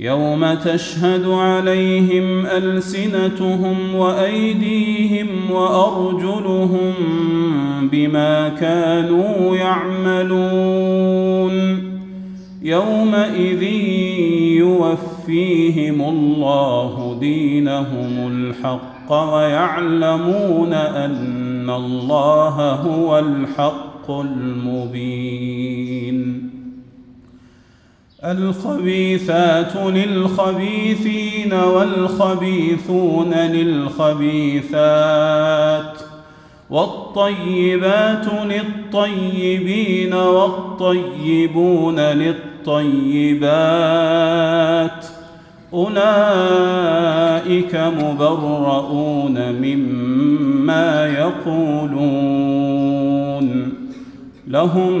يوم تشهد عليهم ألسنتهم وأيديهم وأرجلهم بما كانوا يعملون. يومئذ يوفيهم الله دينهم الحق ويعلمون أن الله هو الحق المبين. الخبيثات للخبيثين والخبيثون للخبيثات والطيبات للطيبين والطيبون للطيبات أولئك مبرؤون مما يقولون لهم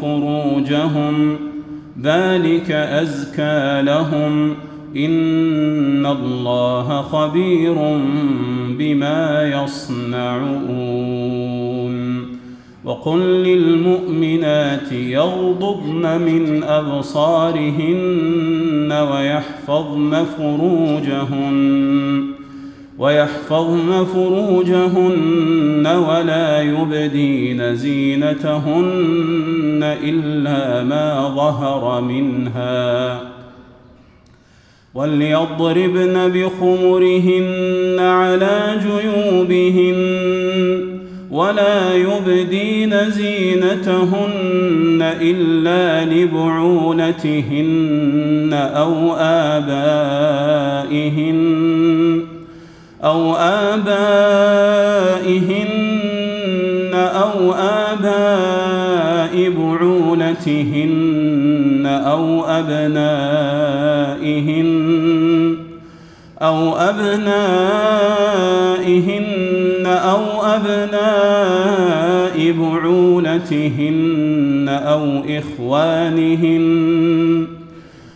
فروجهم ذلك أزكى لهم إن الله خبير بما يصنعون وقل للمؤمنات يغضضن من أبصارهن ويحفظن فروجهن ويحفظن فروجهن ولا يبدين زينتهن إلا ما ظهر منها وليضربن بخمرهن على جيوبهن ولا يبدين زينتهن إلا لبعولتهن أو آبائهن أو آبائهن أو آباء بعولتهن أو أبنائهن أو أبنائهن أو أبناء بعولتهن أو إخوانهن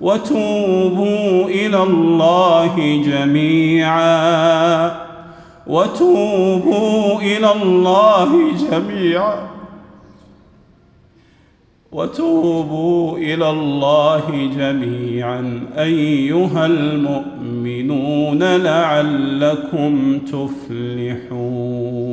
وتوبوا إلى الله جميعا. وتوبوا إلى الله جميعا. وتوبوا إلى الله جميعا أيها المؤمنون لعلكم تفلحون.